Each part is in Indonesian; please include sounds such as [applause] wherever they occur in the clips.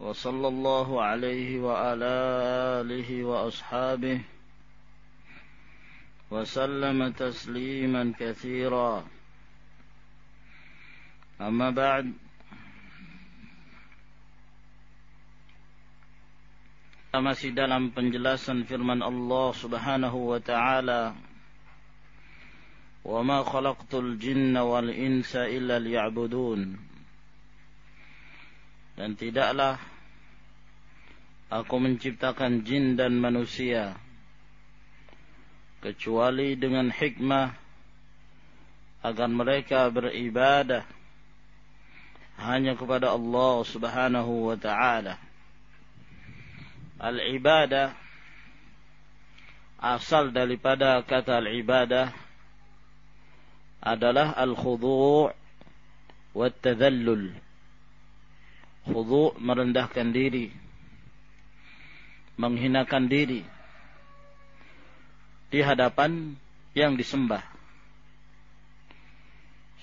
وصلى الله عليه وعلى آله وأصحابه وسلم تسليما كثيرا أما بعد masih dalam penjelasan firman Allah Subhanahu wa taala khalaqtul jinna wal insa illa liya'budun Dan tidaklah Aku menciptakan jin dan manusia kecuali dengan hikmah agar mereka beribadah hanya kepada Allah Subhanahu wa taala. Al-ibadah asal daripada kata al-ibadah adalah al-khudu' wa tadhallul. Khudu' merendahkan diri. Menghinakan diri. Di hadapan yang disembah.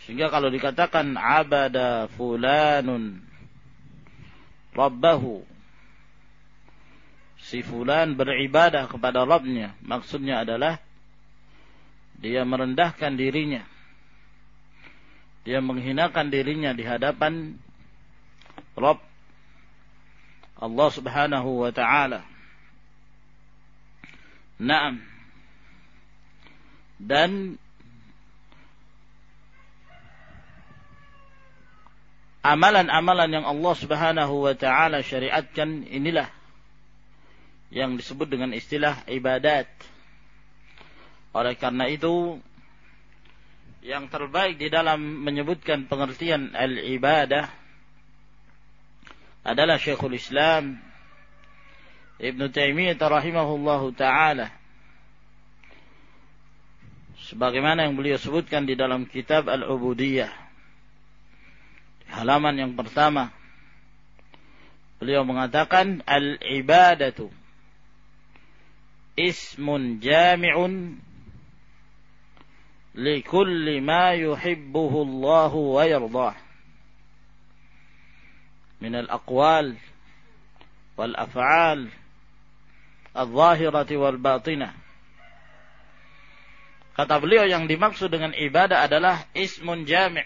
Sehingga kalau dikatakan abada fulanun rabbahu. Si fulan beribadah kepada Rabbnya. Maksudnya adalah dia merendahkan dirinya. Dia menghinakan dirinya di hadapan Rabb Allah Subhanahu wa taala Naam. Dan amalan-amalan yang Allah Subhanahu wa taala syariatkan inilah yang disebut dengan istilah ibadat. Oleh karena itu yang terbaik di dalam menyebutkan pengertian al-ibadah adalah Syekhul Islam Ibn Taimiyah rahimahullahu taala. Sebagaimana yang beliau sebutkan di dalam kitab Al-Ubudiyah halaman yang pertama beliau mengatakan al-ibadatu ismun jami'un likulli ma yuhibbuhu Allah wa yardah wal af'al al-zahirati wal batinah. Kata beliau yang dimaksud dengan ibadah adalah ismun jami'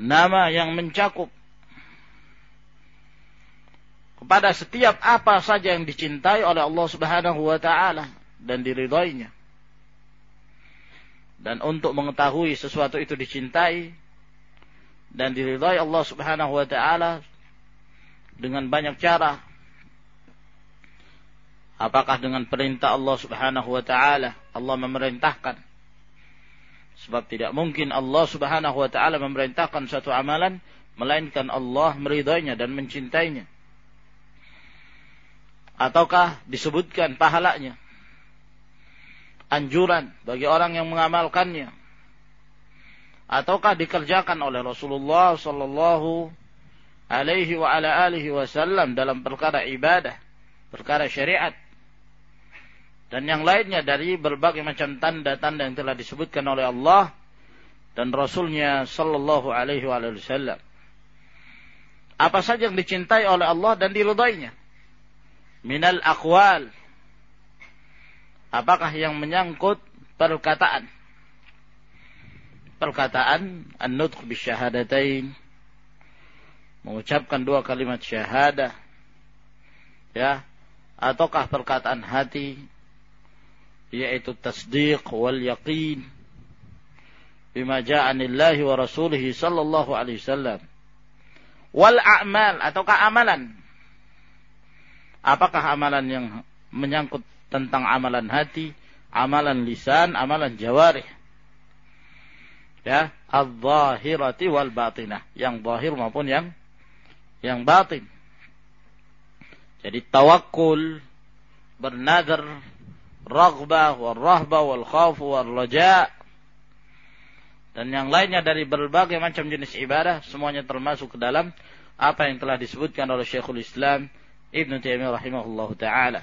nama yang mencakup kepada setiap apa saja yang dicintai oleh Allah Subhanahu wa taala dan diridhoinya. Dan untuk mengetahui sesuatu itu dicintai dan diridhai Allah Subhanahu wa taala dengan banyak cara Apakah dengan perintah Allah Subhanahu wa taala Allah memerintahkan? Sebab tidak mungkin Allah Subhanahu wa taala memerintahkan satu amalan melainkan Allah meridainya dan mencintainya. Ataukah disebutkan pahalanya? Anjuran bagi orang yang mengamalkannya. Ataukah dikerjakan oleh Rasulullah sallallahu alaihi wa ala alihi wasallam dalam perkara ibadah, perkara syariat dan yang lainnya dari berbagai macam tanda-tanda yang telah disebutkan oleh Allah dan Rasulnya Sallallahu Alaihi Wasallam. Apa saja yang dicintai oleh Allah dan diridainya. Minal akwal. Apakah yang menyangkut perkataan? Perkataan an-nutq bisyahadatain. Mengucapkan dua kalimat syahadah. Ya. Ataukah perkataan hati yaitu tasdiq wal yaqin bima ja'anillahi wa rasulih sallallahu alaihi wasallam wal a'mal ataukah amalan apakah amalan yang menyangkut tentang amalan hati amalan lisan amalan jawarih ya al-zahirati wal batinah yang zahir maupun yang yang batin. Jadi tawakul, bernadar, raghbah, wal rahbah, wal khawf, wal raja' dan yang lainnya dari berbagai macam jenis ibadah semuanya termasuk ke dalam apa yang telah disebutkan oleh Syekhul Islam Ibn Taimiyah rahimahullah taala.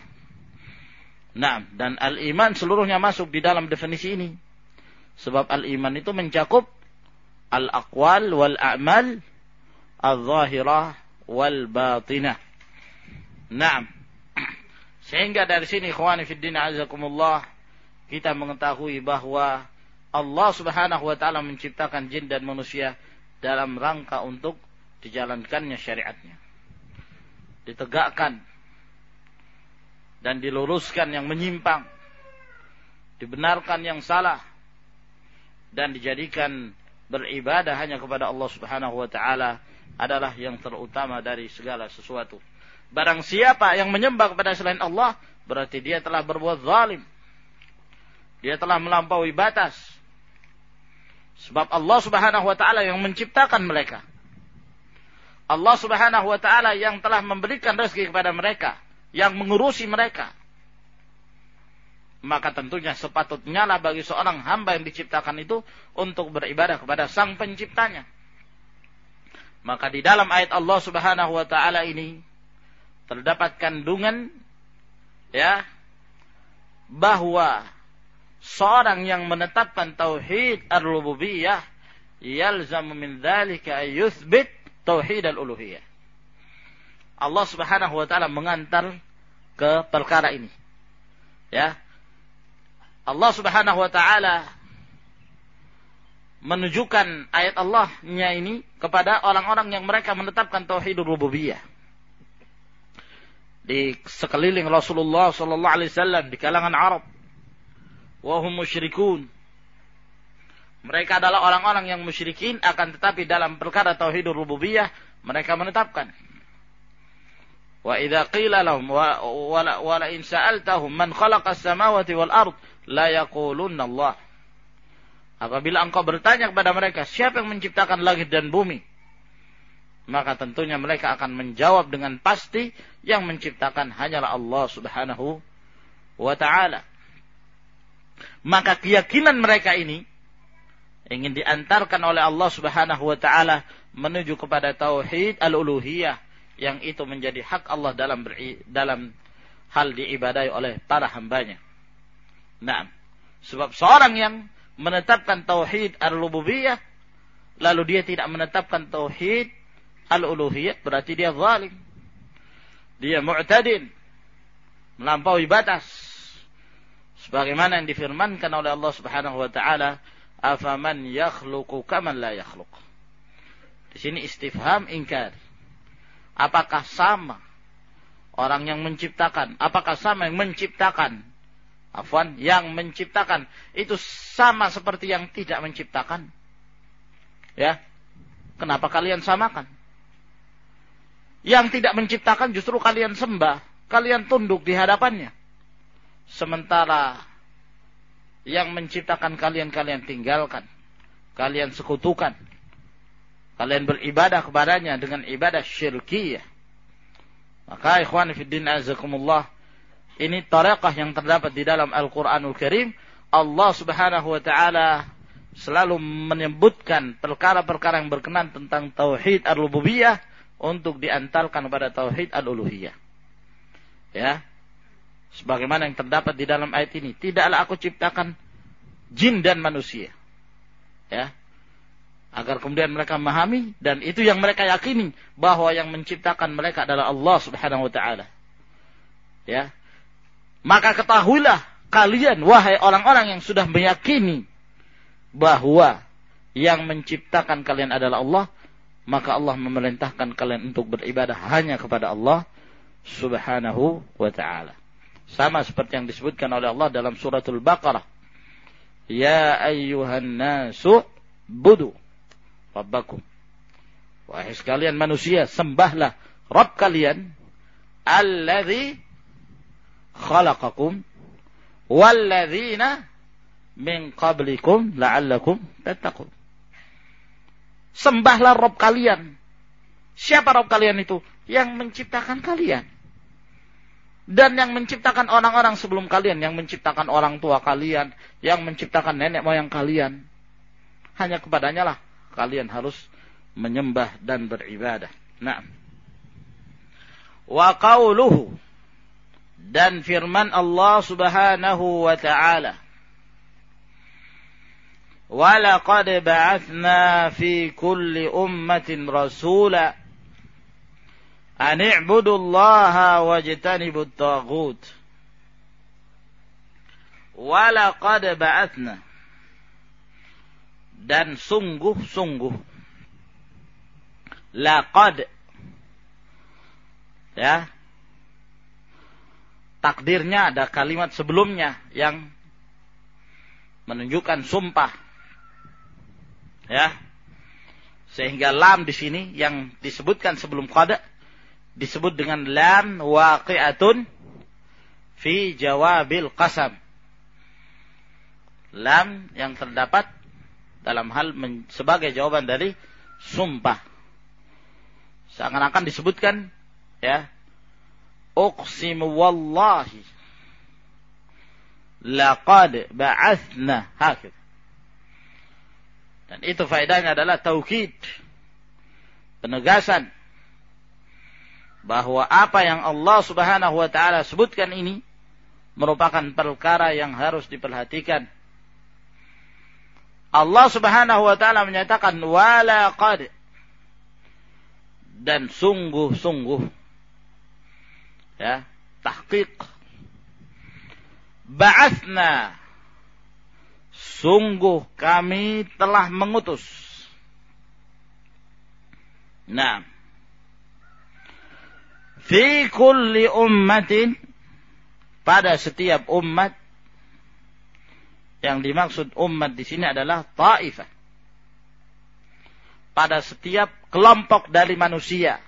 Nah, dan al-iman seluruhnya masuk di dalam definisi ini. Sebab al-iman itu mencakup al-aqwal wal a'mal al-zahirah wal batinah. Nah, [clears throat] sehingga dari sini ikhwani fid din azakumullah kita mengetahui bahwa Allah Subhanahu wa taala menciptakan jin dan manusia dalam rangka untuk dijalankannya syariatnya. Ditegakkan dan diluruskan yang menyimpang. Dibenarkan yang salah dan dijadikan beribadah hanya kepada Allah Subhanahu wa taala adalah yang terutama dari segala sesuatu. Barang siapa yang menyembah kepada selain Allah, berarti dia telah berbuat zalim. Dia telah melampaui batas Sebab Allah Subhanahu wa taala yang menciptakan mereka. Allah Subhanahu wa taala yang telah memberikan rezeki kepada mereka, yang mengurusi mereka. Maka tentunya sepatutnya lah bagi seorang hamba yang diciptakan itu untuk beribadah kepada Sang Penciptanya. Maka di dalam ayat Allah Subhanahu wa taala ini terdapat kandungan ya bahwa seorang yang menetapkan tauhid ar-rububiyah yalzamu min dzalika yuthbit tauhid al-uluhiyah. Allah Subhanahu wa taala mengantar ke perkara ini. Ya. Allah Subhanahu wa taala menunjukkan ayat Allahnya ini kepada orang-orang yang mereka menetapkan tauhid rububiyah. Di sekeliling Rasulullah sallallahu alaihi wasallam di kalangan Arab wahum musyrikun. Mereka adalah orang-orang yang musyrikin akan tetapi dalam perkara tauhidur rububiyah mereka menetapkan. Wa idza qila lahum wa, wa, la in sa'altahum man khalaqa as-samawati wal ard la yaqulunna Allah. Apabila engkau bertanya kepada mereka siapa yang menciptakan langit dan bumi, maka tentunya mereka akan menjawab dengan pasti yang menciptakan hanyalah Allah Subhanahu wa taala. Maka keyakinan mereka ini ingin diantarkan oleh Allah Subhanahu wa taala menuju kepada tauhid al-uluhiyah yang itu menjadi hak Allah dalam beri, dalam hal diibadai oleh para hambanya. Nah, sebab seorang yang menetapkan tauhid al-rububiyah lalu dia tidak menetapkan tauhid al-uluhiyah berarti dia zalim. Dia mu'tadin, melampaui batas sebagaimana yang difirmankan oleh Allah Subhanahu wa taala afaman yakhluqu kaman la yakhluq di sini istifham ingkar apakah sama orang yang menciptakan? Apakah sama yang menciptakan? Afwan yang menciptakan. Itu sama seperti yang tidak menciptakan. Ya. Kenapa kalian samakan? Yang tidak menciptakan justru kalian sembah. Kalian tunduk di hadapannya. Sementara yang menciptakan kalian kalian tinggalkan. Kalian sekutukan. Kalian beribadah kepadanya dengan ibadah syirkiyah. Maka ikhwan fiddin azakumullah. Ini tariqah yang terdapat di dalam Al-Quranul Karim. Allah subhanahu wa ta'ala selalu menyebutkan perkara-perkara yang berkenan tentang tauhid al-rububiyah untuk diantarkan kepada tauhid al-uluhiyah. Ya, sebagaimana yang terdapat di dalam ayat ini tidaklah aku ciptakan jin dan manusia ya agar kemudian mereka memahami dan itu yang mereka yakini bahwa yang menciptakan mereka adalah Allah Subhanahu wa taala. Ya. Maka ketahuilah kalian wahai orang-orang yang sudah meyakini bahwa yang menciptakan kalian adalah Allah maka Allah memerintahkan kalian untuk beribadah hanya kepada Allah Subhanahu wa taala. Sama seperti yang disebutkan oleh Allah dalam suratul Baqarah. Ya ayyuhan nasu budu rabbakum. Wahai sekalian manusia, sembahlah Rabb kalian alladzi khalaqakum walladzina min qablikum la'allakum tattaqun. Sembahlah Rabb kalian Siapa Rob kalian itu? Yang menciptakan kalian. Dan yang menciptakan orang-orang sebelum kalian, yang menciptakan orang tua kalian, yang menciptakan nenek moyang kalian. Hanya kepadanya lah kalian harus menyembah dan beribadah. Nah. Wa qawluhu dan firman Allah Subhanahu wa taala ولقد بعثنا في كل أمة رسولا أن اعبدوا الله واجتنبوا الطاغوت ولقد بعثنا dan sungguh-sungguh laqad ya takdirnya ada kalimat sebelumnya yang menunjukkan sumpah Ya. Sehingga lam di sini yang disebutkan sebelum qada disebut dengan lam waqi'atun fi jawabil qasam. Lam yang terdapat dalam hal sebagai jawaban dari sumpah. Seakan-akan disebutkan ya uqsimu wallahi laqad ba'athna hakid dan itu faedahnya adalah taukid. Penegasan bahwa apa yang Allah Subhanahu wa taala sebutkan ini merupakan perkara yang harus diperhatikan. Allah Subhanahu wa taala menyatakan wala qad dan sungguh-sungguh ya tahqiq ba'athna Sungguh kami telah mengutus. Nah. Fi kulli ummatin pada setiap umat yang dimaksud umat di sini adalah taifah. Pada setiap kelompok dari manusia.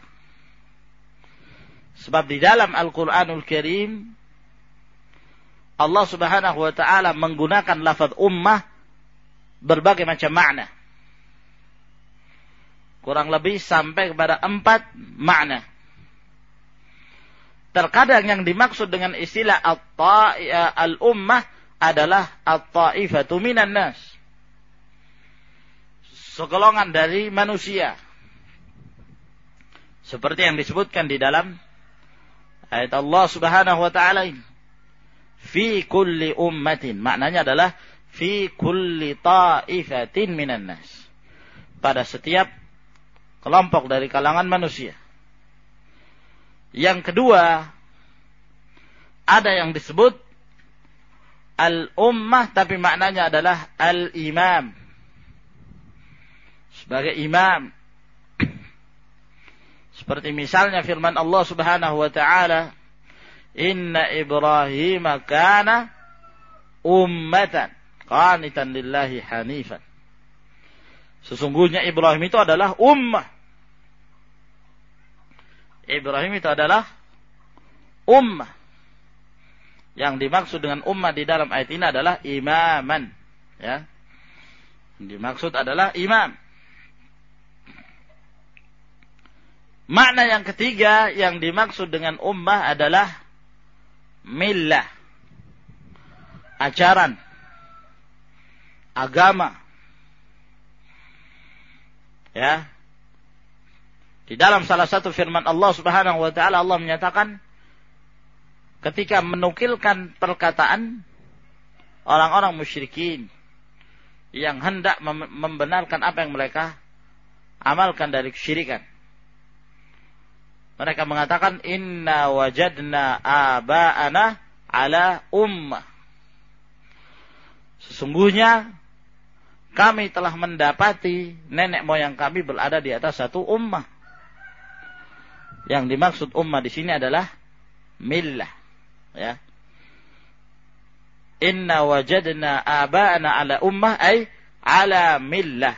Sebab di dalam Al-Quranul Karim Allah Subhanahu wa taala menggunakan lafaz ummah berbagai macam makna. Kurang lebih sampai kepada empat makna. Terkadang yang dimaksud dengan istilah al-ummah adalah at-ta'ifatu minan nas. Segelongan dari manusia. Seperti yang disebutkan di dalam ayat Allah Subhanahu wa taala ini fi kulli ummatin. Maknanya adalah fi kulli ta'ifatin minan nas. Pada setiap kelompok dari kalangan manusia. Yang kedua, ada yang disebut al-ummah tapi maknanya adalah al-imam. Sebagai imam. Seperti misalnya firman Allah Subhanahu wa taala Inna Ibrahim kana ummatan qanitan lillahi hanifan. Sesungguhnya Ibrahim itu adalah ummah. Ibrahim itu adalah ummah. Yang dimaksud dengan ummah di dalam ayat ini adalah imaman. Ya. Dimaksud adalah imam. Makna yang ketiga yang dimaksud dengan ummah adalah millah ajaran agama ya di dalam salah satu firman Allah Subhanahu wa taala Allah menyatakan ketika menukilkan perkataan orang-orang musyrikin yang hendak membenarkan apa yang mereka amalkan dari kesyirikan mereka mengatakan inna wajadna aba'ana ala ummah. Sesungguhnya kami telah mendapati nenek moyang kami berada di atas satu ummah. Yang dimaksud ummah di sini adalah millah. Ya. Inna wajadna aba'ana ala ummah ay ala millah.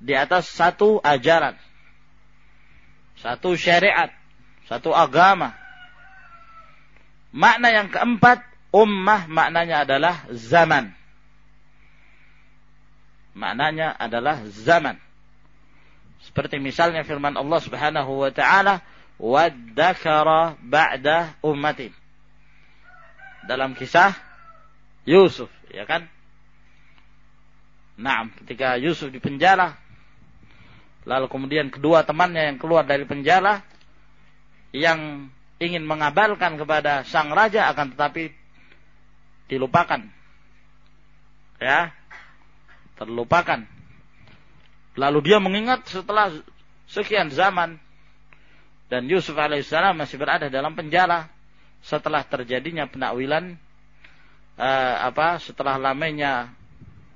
Di atas satu ajaran. Satu syariat satu agama. Makna yang keempat, ummah maknanya adalah zaman. Maknanya adalah zaman. Seperti misalnya firman Allah Subhanahu wa taala, "Wadzakara ba'da ummatin." Dalam kisah Yusuf, ya kan? Nah, ketika Yusuf di penjara, lalu kemudian kedua temannya yang keluar dari penjara, yang ingin mengabalkan kepada sang raja akan tetapi dilupakan. Ya. Terlupakan. Lalu dia mengingat setelah sekian zaman dan Yusuf alaihissalam masih berada dalam penjara setelah terjadinya penakwilan uh, apa setelah lamanya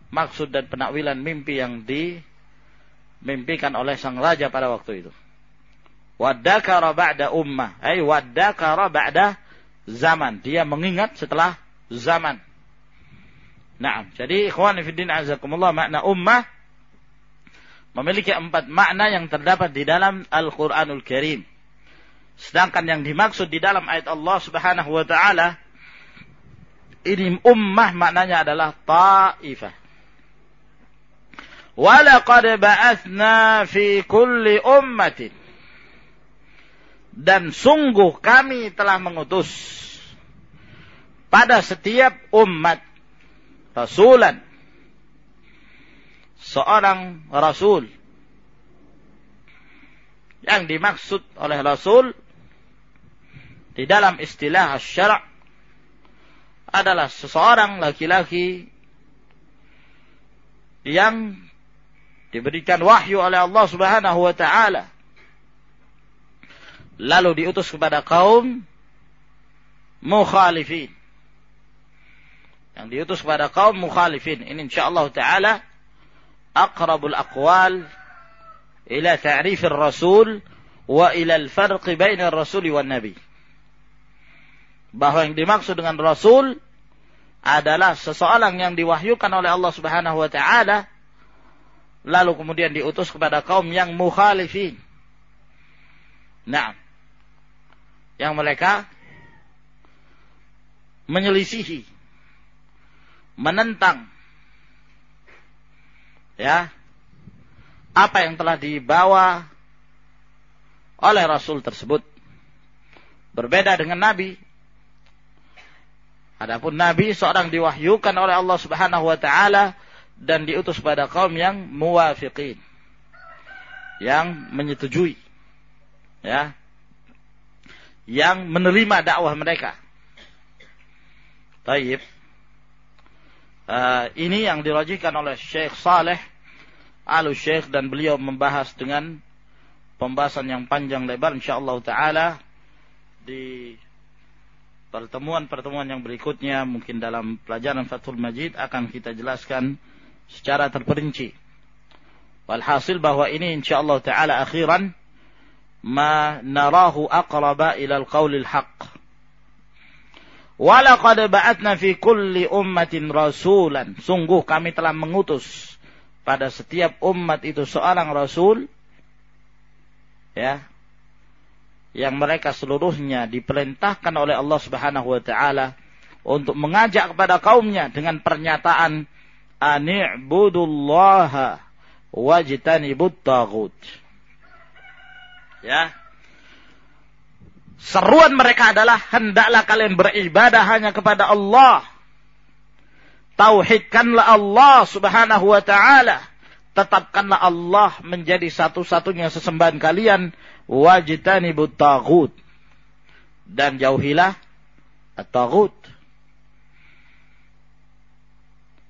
maksud dan penakwilan mimpi yang dimimpikan oleh sang raja pada waktu itu. Wadakara ba'da ummah, ay wadakara ba'da zaman. Dia mengingat setelah zaman. Nah, jadi ikhwan fillah azakumullah makna ummah memiliki empat makna yang terdapat di dalam Al-Quranul Karim. Sedangkan yang dimaksud di dalam ayat Allah Subhanahu wa taala ini ummah maknanya adalah ta'ifah. Walaqad fi kulli ummatin. Dan sungguh kami telah mengutus pada setiap umat rasulan seorang rasul. Yang dimaksud oleh rasul di dalam istilah syarak adalah seseorang laki-laki yang diberikan wahyu oleh Allah Subhanahu wa taala. Lalu diutus kepada kaum mukhalifin. Yang diutus kepada kaum mukhalifin. Ini insyaallah taala aqrabul aqwal ila ta'rifir rasul wa ila al-farq baina ar-rasul wan nabi bahwa yang dimaksud dengan rasul adalah seseorang yang diwahyukan oleh Allah Subhanahu wa taala lalu kemudian diutus kepada kaum yang mukhalifin. Nah, yang mereka menyelisihi, menentang ya apa yang telah dibawa oleh Rasul tersebut berbeda dengan Nabi. Adapun Nabi seorang diwahyukan oleh Allah Subhanahu wa taala dan diutus pada kaum yang muwafiqin. Yang menyetujui. Ya. Yang menerima dakwah mereka. Taib. Uh, ini yang dirajikan oleh Syekh Saleh Al Syekh dan beliau membahas dengan pembahasan yang panjang lebar insyaallah taala di pertemuan-pertemuan yang berikutnya mungkin dalam pelajaran Fathul Majid akan kita jelaskan secara terperinci. Walhasil bahwa ini insyaallah taala akhiran ma narahu aqraba ila al-qaulil haqq Walaqad ba'atna fi kulli ummatin rasulan. Sungguh kami telah mengutus pada setiap umat itu seorang rasul ya yang mereka seluruhnya diperintahkan oleh Allah Subhanahu wa taala untuk mengajak kepada kaumnya dengan pernyataan ani'budullaha wajtanibut taghut. Ya, Seruan mereka adalah hendaklah kalian beribadah hanya kepada Allah. Tauhidkanlah Allah subhanahu wa ta'ala. Tetapkanlah Allah menjadi satu-satunya sesembahan kalian. Wajitani taghut. Dan jauhilah taghut.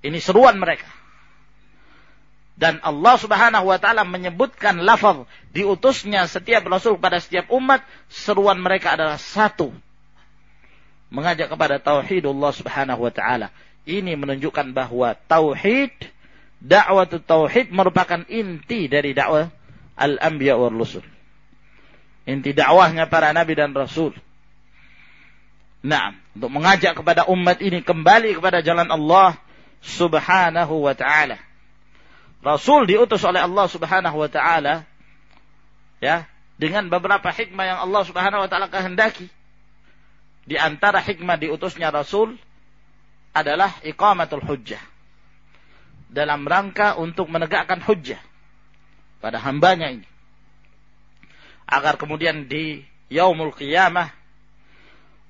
Ini seruan mereka. Dan Allah subhanahu wa ta'ala menyebutkan lafaz diutusnya setiap rasul kepada setiap umat. Seruan mereka adalah satu. Mengajak kepada tauhid Allah subhanahu wa ta'ala. Ini menunjukkan bahwa tauhid, dakwah tauhid merupakan inti dari dakwah al-anbiya wa rusul. Inti dakwahnya para nabi dan rasul. Nah, untuk mengajak kepada umat ini kembali kepada jalan Allah subhanahu wa ta'ala. Rasul diutus oleh Allah Subhanahu wa taala ya, dengan beberapa hikmah yang Allah Subhanahu wa taala kehendaki. Di antara hikmah diutusnya Rasul adalah iqamatul hujjah. Dalam rangka untuk menegakkan hujjah. pada hambanya ini. Agar kemudian di yaumul qiyamah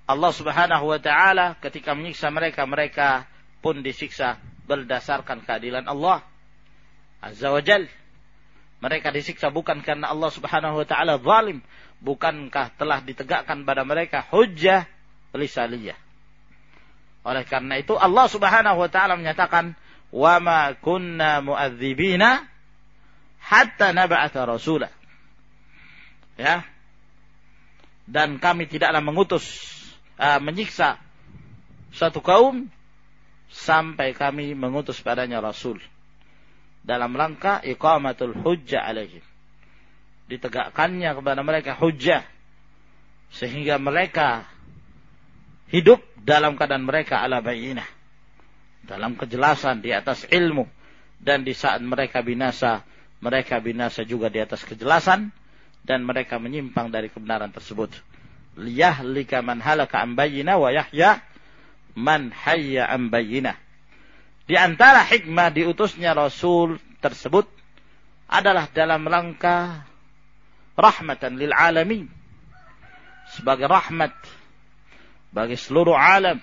Allah Subhanahu wa taala ketika menyiksa mereka mereka pun disiksa berdasarkan keadilan Allah Azza wa Jal. Mereka disiksa bukan karena Allah Subhanahu wa taala zalim, bukankah telah ditegakkan pada mereka hujjah lisaliyah. Oleh karena itu Allah Subhanahu wa taala menyatakan wa ma kunna mu'adzibina hatta nab'atha rasula. Ya. Dan kami tidaklah mengutus uh, menyiksa satu kaum sampai kami mengutus padanya rasul dalam rangka iqamatul hujjah alaihim ditegakkannya kepada mereka hujjah sehingga mereka hidup dalam keadaan mereka ala bayinah dalam kejelasan di atas ilmu dan di saat mereka binasa mereka binasa juga di atas kejelasan dan mereka menyimpang dari kebenaran tersebut liyahlika man halaka an wa yahya man hayya an. Di antara hikmah diutusnya Rasul tersebut adalah dalam rangka rahmatan lil alamin. Sebagai rahmat bagi seluruh alam.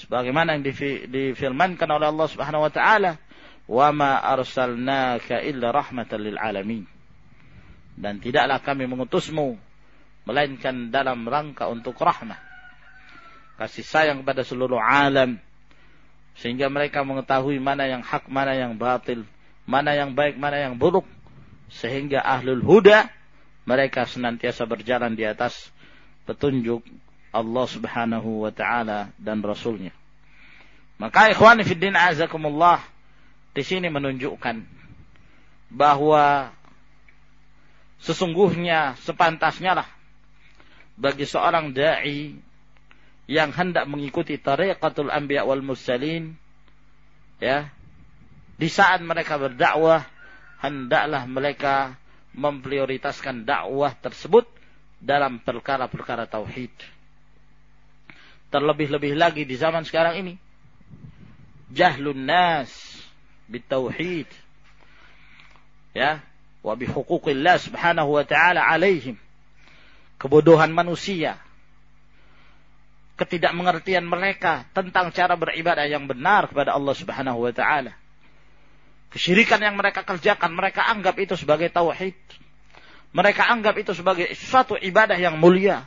Sebagaimana yang difirmankan oleh Allah Subhanahu wa taala, "Wa ma arsalnaka illa rahmatan lil alamin." Dan tidaklah kami mengutusmu melainkan dalam rangka untuk rahmah kasih sayang kepada seluruh alam sehingga mereka mengetahui mana yang hak, mana yang batil, mana yang baik, mana yang buruk sehingga ahlul huda mereka senantiasa berjalan di atas petunjuk Allah Subhanahu wa taala dan rasulnya. Maka ikhwan fillah azakumullah di sini menunjukkan bahwa sesungguhnya sepantasnya lah bagi seorang dai yang hendak mengikuti tariqatul anbiya wal mursalin ya di saat mereka berdakwah hendaklah mereka memprioritaskan dakwah tersebut dalam perkara-perkara tauhid terlebih-lebih lagi di zaman sekarang ini jahlun nas bitauhid ya wa bi huquqillah subhanahu wa ta'ala alaihim kebodohan manusia ketidakmengertian mereka tentang cara beribadah yang benar kepada Allah Subhanahu wa taala. Kesyirikan yang mereka kerjakan, mereka anggap itu sebagai tauhid. Mereka anggap itu sebagai suatu ibadah yang mulia.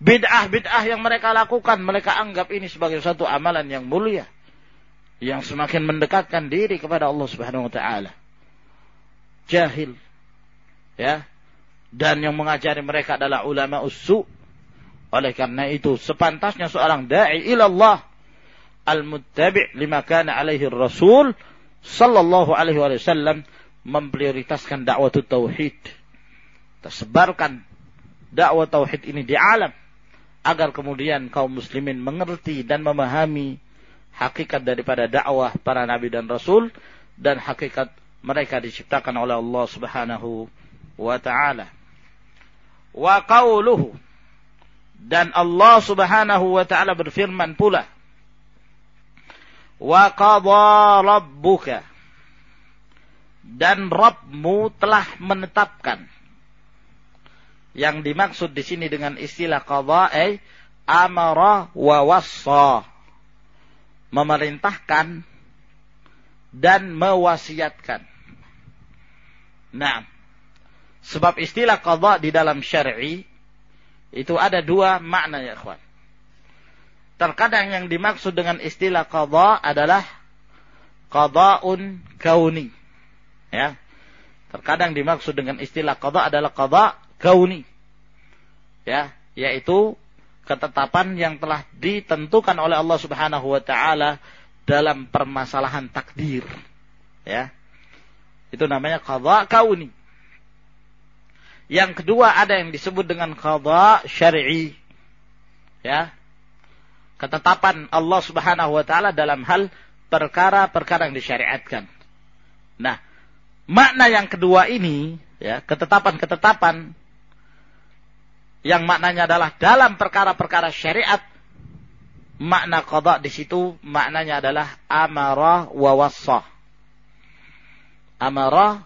Bid'ah-bid'ah yang mereka lakukan, mereka anggap ini sebagai suatu amalan yang mulia. Yang semakin mendekatkan diri kepada Allah Subhanahu wa taala. Jahil. Ya. Dan yang mengajari mereka adalah ulama usu' Oleh karena itu sepantasnya seorang dai ilallah al-muttabi' lima kana alaihi rasul sallallahu alaihi wasallam memprioritaskan dakwah tauhid. Tersebarkan dakwah tauhid ini di alam agar kemudian kaum muslimin mengerti dan memahami hakikat daripada dakwah para nabi dan rasul dan hakikat mereka diciptakan oleh Allah Subhanahu wa taala. Wa qauluhu dan Allah Subhanahu wa taala berfirman pula, "Wa qadha rabbuka" dan Rabbmu telah menetapkan. Yang dimaksud di sini dengan istilah qadha ay amara wa wassa. Memerintahkan dan mewasiatkan. Nah, sebab istilah qadha di dalam syar'i itu ada dua makna ya ikhwan. Terkadang yang dimaksud dengan istilah qadha adalah qada'un kauni. Ya. Terkadang dimaksud dengan istilah qadha adalah qadha kauni. Ya, yaitu ketetapan yang telah ditentukan oleh Allah Subhanahu wa taala dalam permasalahan takdir. Ya. Itu namanya qadha kauni. Yang kedua ada yang disebut dengan qadha syar'i. Ya. Ketetapan Allah Subhanahu wa taala dalam hal perkara-perkara yang disyariatkan. Nah, makna yang kedua ini ya, ketetapan-ketetapan yang maknanya adalah dalam perkara-perkara syariat makna qadha di situ maknanya adalah amara wa wassa. Amara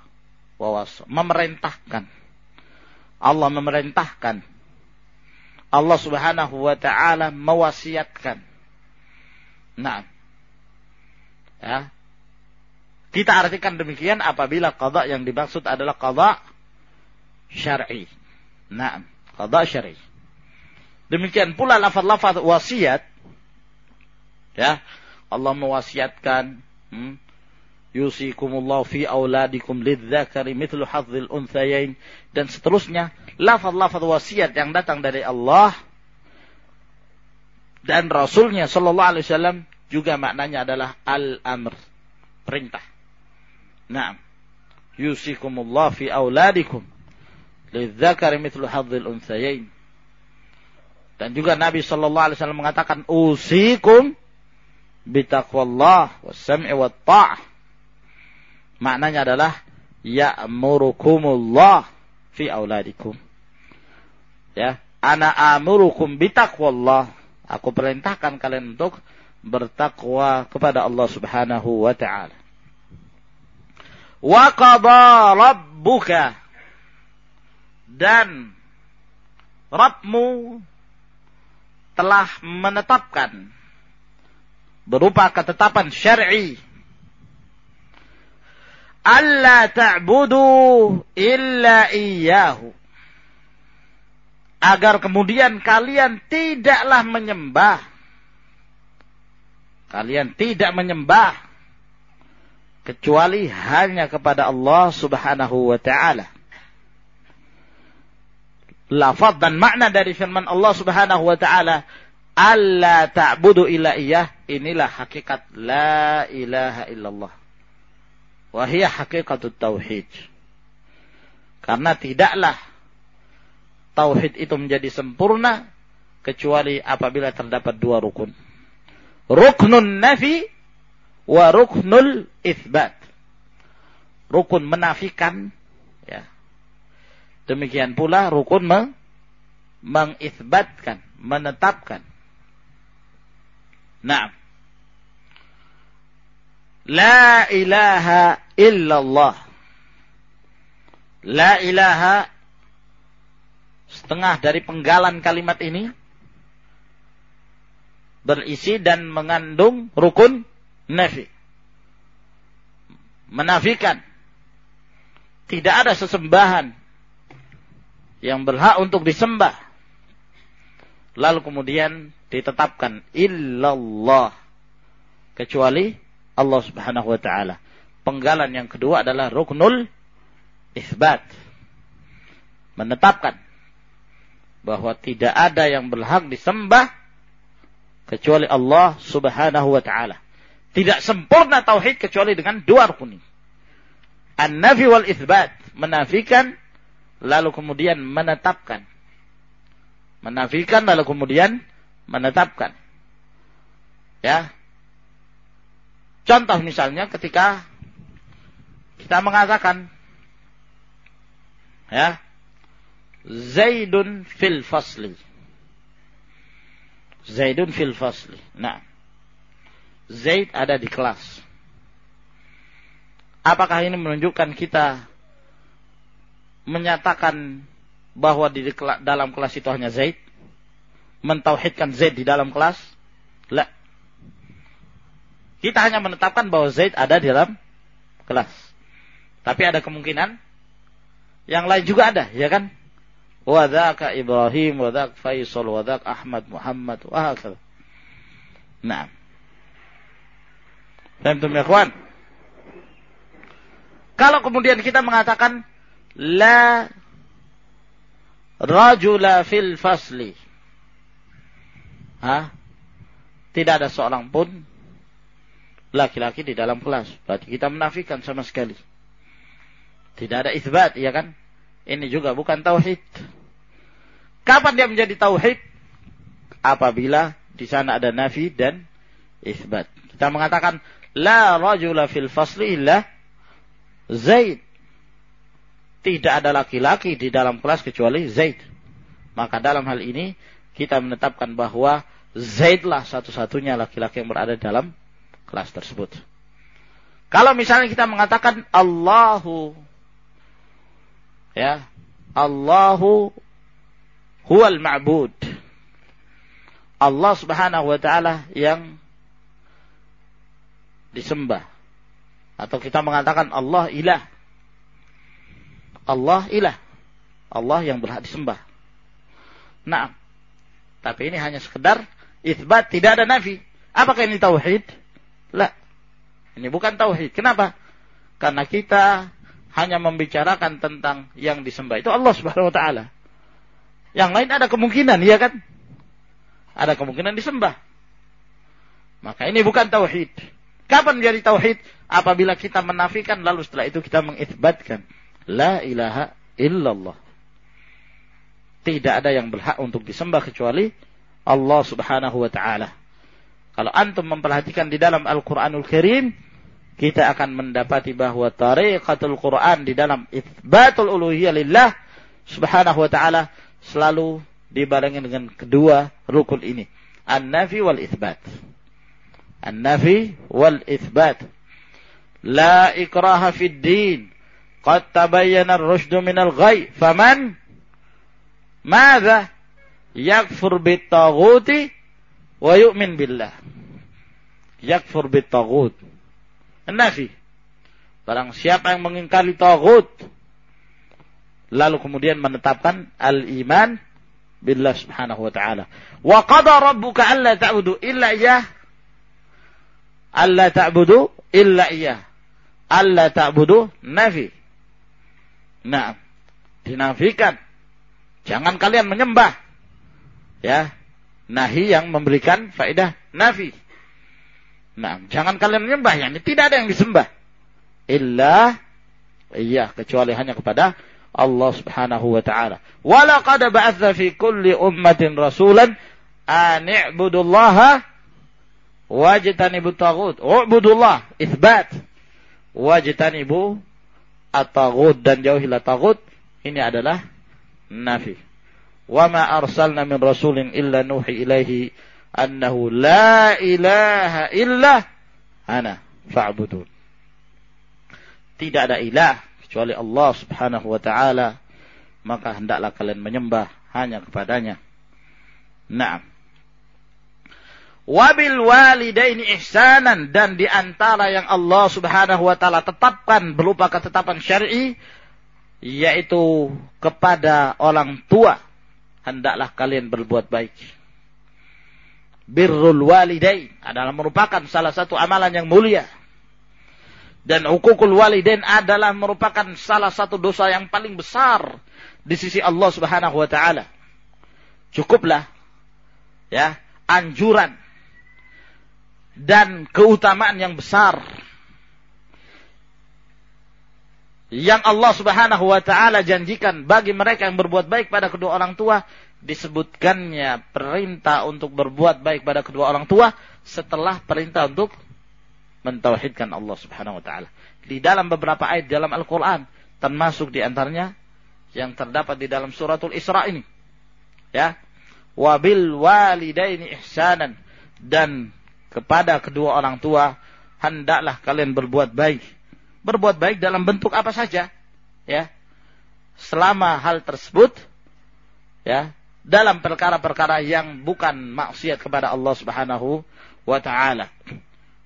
wa Memerintahkan. Allah memerintahkan. Allah subhanahu wa ta'ala mewasiatkan. Nah. Ya. Kita artikan demikian apabila qada yang dimaksud adalah qada syar'i. Nah, qada syar'i. Demikian pula lafaz-lafaz wasiat ya. Allah mewasiatkan hmm, yusikumullah fi auladikum lidzakari mithlu hadzil unthayain dan seterusnya lafaz-lafaz wasiat yang datang dari Allah dan Rasulnya Shallallahu Alaihi Wasallam juga maknanya adalah al-amr perintah. Nah, yusikumullah fi auladikum lidzakari mithlu hadzil unthayain dan juga Nabi Shallallahu Alaihi Wasallam mengatakan usikum bitaqwallah was-sam'i wat-ta'ah Maknanya adalah ya'murukumullah fi auladikum. Ya, ana amurukum bitaqwallah. Aku perintahkan kalian untuk bertakwa kepada Allah Subhanahu wa taala. Wa qada rabbuka dan Rabbmu telah menetapkan berupa ketetapan syar'i. Alla ta'budu illa iyyahu. Agar kemudian kalian tidaklah menyembah. Kalian tidak menyembah kecuali hanya kepada Allah Subhanahu wa taala lafaz dan makna dari firman Allah Subhanahu wa taala alla ta'budu illa iyyah inilah hakikat la ilaha illallah Wahia hakikatut tauhid. Karena tidaklah tauhid itu menjadi sempurna kecuali apabila terdapat dua rukun. Ruknun nafi wa ruknul ithbat. Rukun menafikan ya. Demikian pula rukun me mengithbatkan, menetapkan. Nah, La ilaha illallah. La ilaha setengah dari penggalan kalimat ini berisi dan mengandung rukun nafi. Menafikan tidak ada sesembahan yang berhak untuk disembah. Lalu kemudian ditetapkan illallah kecuali Allah Subhanahu wa taala. Penggalan yang kedua adalah ruknul isbat. Menetapkan bahwa tidak ada yang berhak disembah kecuali Allah Subhanahu wa taala. Tidak sempurna tauhid kecuali dengan dua rukun ini. An-nafi wal isbat, menafikan lalu kemudian menetapkan. Menafikan lalu kemudian menetapkan. Ya, Contoh misalnya ketika kita mengatakan ya Zaidun fil fasli. Zaidun fil fasli. Nah, Zaid ada di kelas. Apakah ini menunjukkan kita menyatakan bahwa di dalam kelas itu hanya Zaid? Mentauhidkan Zaid di dalam kelas? La. Kita hanya menetapkan bahwa Zaid ada di dalam kelas. Tapi ada kemungkinan yang lain juga ada, ya kan? Wadaka Ibrahim, wadak Faisal, wadak Ahmad, Muhammad, wahakal. Nah. Fahimtum ya kawan? Kalau kemudian kita mengatakan la rajula fil fasli. Hah? Tidak ada seorang pun laki-laki di dalam kelas. Berarti kita menafikan sama sekali. Tidak ada isbat, ya kan? Ini juga bukan tauhid. Kapan dia menjadi tauhid? Apabila di sana ada nafi dan isbat. Kita mengatakan la rajula fil fasli illa Zaid. Tidak ada laki-laki di dalam kelas kecuali Zaid. Maka dalam hal ini kita menetapkan bahwa Zaidlah satu-satunya laki-laki yang berada dalam kelas tersebut. Kalau misalnya kita mengatakan Allahu ya, Allahu huwal ma'bud. Allah Subhanahu wa taala yang disembah. Atau kita mengatakan Allah ilah. Allah ilah. Allah yang berhak disembah. Nah, tapi ini hanya sekedar isbat, tidak ada nafi. Apakah ini tauhid? La. Ini bukan tauhid. Kenapa? Karena kita hanya membicarakan tentang yang disembah itu Allah Subhanahu wa taala. Yang lain ada kemungkinan, iya kan? Ada kemungkinan disembah. Maka ini bukan tauhid. Kapan menjadi tauhid? Apabila kita menafikan lalu setelah itu kita mengisbatkan la ilaha illallah. Tidak ada yang berhak untuk disembah kecuali Allah Subhanahu wa taala. Kalau antum memperhatikan di dalam Al-Qur'anul Karim, kita akan mendapati bahwa tariqatul Quran di dalam itsbatul uluhiyah lillah subhanahu wa ta'ala selalu dibarengi dengan kedua rukun ini. An-nafi wal itsbat. An-nafi wal itsbat. La ikraha fid din. Qad tabayyana ar-rushdu min al-ghay. Faman madza yakfur bit-taghuti wa yu'min billah. Yakfur bit-taghut. Nafi. Barang siapa yang mengingkari tagut lalu kemudian menetapkan al-iman billah subhanahu wa ta'ala. Wa qada rabbuka alla ta'budu illa iyyah. Alla ta'budu illa iyyah. Alla ta'budu nafi. Nah, dinafikan. Jangan kalian menyembah. Ya. Nahi yang memberikan faedah nafi. Nah, jangan kalian menyembah yang tidak ada yang disembah. Illa iya kecuali hanya kepada Allah Subhanahu wa taala. Wa laqad ba'atha fi kulli ummatin rasulan an i'budullaha wajtanibu. U'budullah itsbat. Wajtanibu at-taghut dan jauhilah taghut. Ini adalah nafi. Wa ma arsalna min rasulin illa nuhi ilaihi annahu la ilaha illa ana fa'budun. Tidak ada ilah kecuali Allah Subhanahu wa taala, maka hendaklah kalian menyembah hanya kepadanya. Naam. Wabil walidaini ihsanan dan di antara yang Allah Subhanahu wa taala tetapkan berupa ketetapan syar'i yaitu kepada orang tua hendaklah kalian berbuat baik birrul walidain adalah merupakan salah satu amalan yang mulia. Dan hukukul walidain adalah merupakan salah satu dosa yang paling besar di sisi Allah Subhanahu wa taala. Cukuplah ya, anjuran dan keutamaan yang besar yang Allah Subhanahu wa taala janjikan bagi mereka yang berbuat baik pada kedua orang tua disebutkannya perintah untuk berbuat baik pada kedua orang tua setelah perintah untuk mentauhidkan Allah Subhanahu wa taala. Di dalam beberapa ayat dalam Al-Qur'an termasuk di antaranya yang terdapat di dalam suratul Isra ini. Ya. Wabil walidaini ihsanan dan kepada kedua orang tua hendaklah kalian berbuat baik. Berbuat baik dalam bentuk apa saja, ya. Selama hal tersebut ya dalam perkara-perkara yang bukan maksiat kepada Allah Subhanahu wa taala.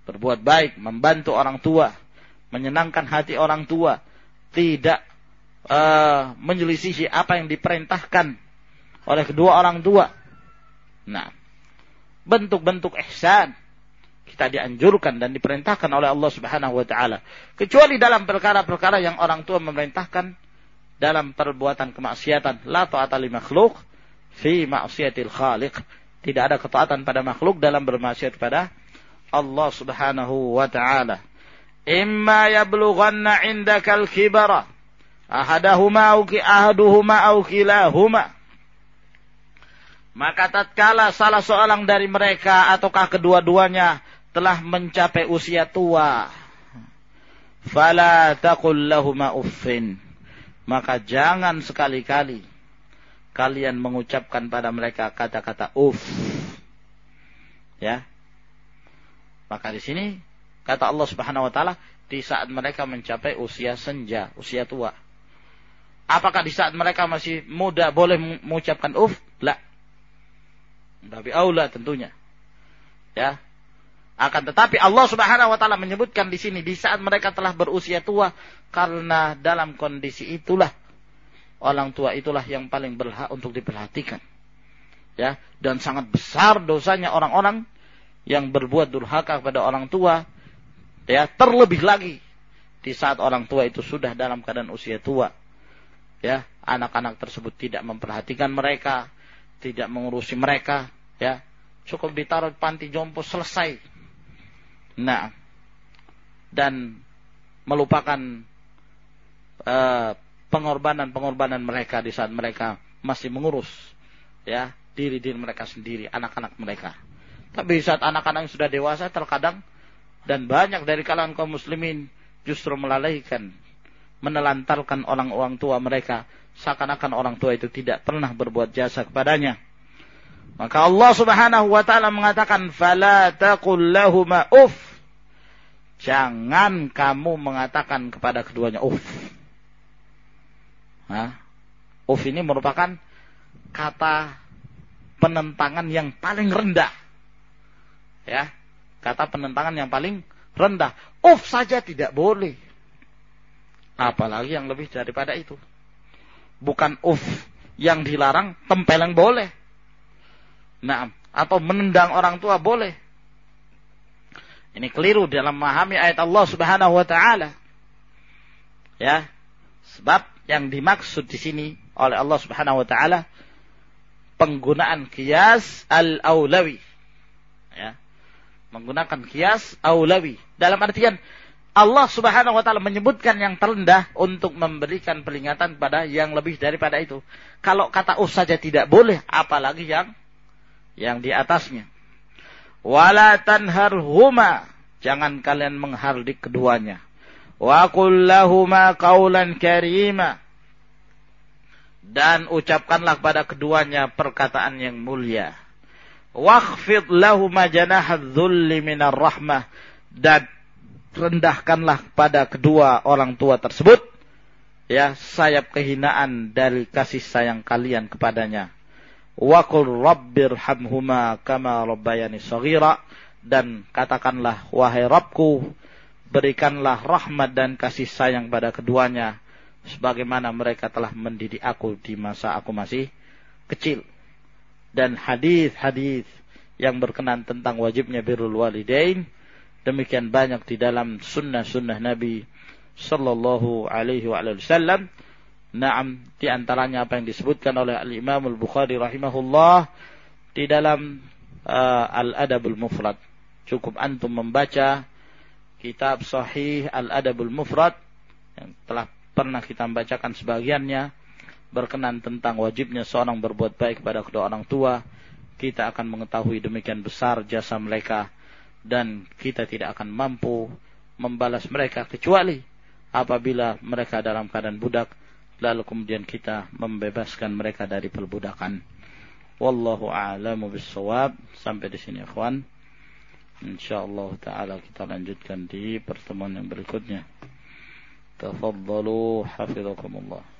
Berbuat baik, membantu orang tua, menyenangkan hati orang tua, tidak uh, menyelisihi apa yang diperintahkan oleh kedua orang tua. Nah, bentuk-bentuk ihsan kita dianjurkan dan diperintahkan oleh Allah Subhanahu wa taala. Kecuali dalam perkara-perkara yang orang tua memerintahkan dalam perbuatan kemaksiatan, la ta'ata li makhluk fi ma'siyatil khaliq. Tidak ada ketaatan pada makhluk dalam bermaksiat pada Allah Subhanahu wa taala. Imma yablughanna 'indaka al-kibara ahadahuma aw ki ahaduhuma aw kilahuma. Maka tatkala salah seorang dari mereka ataukah kedua-duanya telah mencapai usia tua, fala taqul lahumā uffin. Maka jangan sekali-kali kalian mengucapkan pada mereka kata-kata uf. Ya. Maka di sini kata Allah Subhanahu wa taala di saat mereka mencapai usia senja, usia tua. Apakah di saat mereka masih muda boleh mengucapkan uf? La. Tapi aula tentunya. Ya. Akan tetapi Allah Subhanahu wa taala menyebutkan di sini di saat mereka telah berusia tua karena dalam kondisi itulah orang tua itulah yang paling berhak untuk diperhatikan. Ya, dan sangat besar dosanya orang-orang yang berbuat durhaka kepada orang tua. Ya, terlebih lagi di saat orang tua itu sudah dalam keadaan usia tua. Ya, anak-anak tersebut tidak memperhatikan mereka, tidak mengurusi mereka, ya. Cukup ditaruh panti jompo selesai. Nah, dan melupakan uh, pengorbanan-pengorbanan mereka di saat mereka masih mengurus ya diri-diri mereka sendiri, anak-anak mereka. Tapi saat anak-anak yang sudah dewasa terkadang dan banyak dari kalangan kaum muslimin justru melalaikan, menelantarkan orang-orang tua mereka seakan-akan orang tua itu tidak pernah berbuat jasa kepadanya. Maka Allah Subhanahu wa taala mengatakan fala taqul uff. Jangan kamu mengatakan kepada keduanya uff. Nah, uf ini merupakan kata penentangan yang paling rendah. Ya, kata penentangan yang paling rendah. Uf saja tidak boleh. Apalagi yang lebih daripada itu. Bukan uf yang dilarang, tempeleng boleh. Nah, atau menendang orang tua boleh. Ini keliru dalam memahami ayat Allah Subhanahu wa taala. Ya. Sebab yang dimaksud di sini oleh Allah Subhanahu wa taala penggunaan kias al-aulawi. Ya. Menggunakan kias aulawi. Dalam artian Allah Subhanahu wa taala menyebutkan yang terendah untuk memberikan peringatan pada yang lebih daripada itu. Kalau kata us saja tidak boleh, apalagi yang yang di atasnya. Wala jangan kalian menghardik keduanya. Wa qul lahuma qawlan karima. Dan ucapkanlah pada keduanya perkataan yang mulia. Wakhfid lahuma janahadz dzulli minar rahmah dan rendahkanlah pada kedua orang tua tersebut ya sayap kehinaan dari kasih sayang kalian kepadanya. Wa qul rabbirhamhuma kama rabbayani shaghira dan katakanlah wahai Rabbku berikanlah rahmat dan kasih sayang pada keduanya sebagaimana mereka telah mendidik aku di masa aku masih kecil. Dan hadis-hadis yang berkenan tentang wajibnya birrul walidain demikian banyak di dalam sunnah-sunnah Nabi sallallahu alaihi wasallam Naam di antaranya apa yang disebutkan oleh Al-Imam Al-Bukhari rahimahullah di dalam uh, Al-Adabul Mufrad. Cukup antum membaca kitab Sahih Al-Adabul Mufrad yang telah pernah kita bacakan sebagiannya berkenan tentang wajibnya seorang berbuat baik kepada kedua orang tua, kita akan mengetahui demikian besar jasa mereka dan kita tidak akan mampu membalas mereka kecuali apabila mereka dalam keadaan budak lalu kemudian kita membebaskan mereka dari perbudakan. Wallahu a'lamu bissawab. Sampai di sini ikhwan. InsyaAllah ta'ala kita lanjutkan di pertemuan yang berikutnya. Tafadzalu hafizakumullah.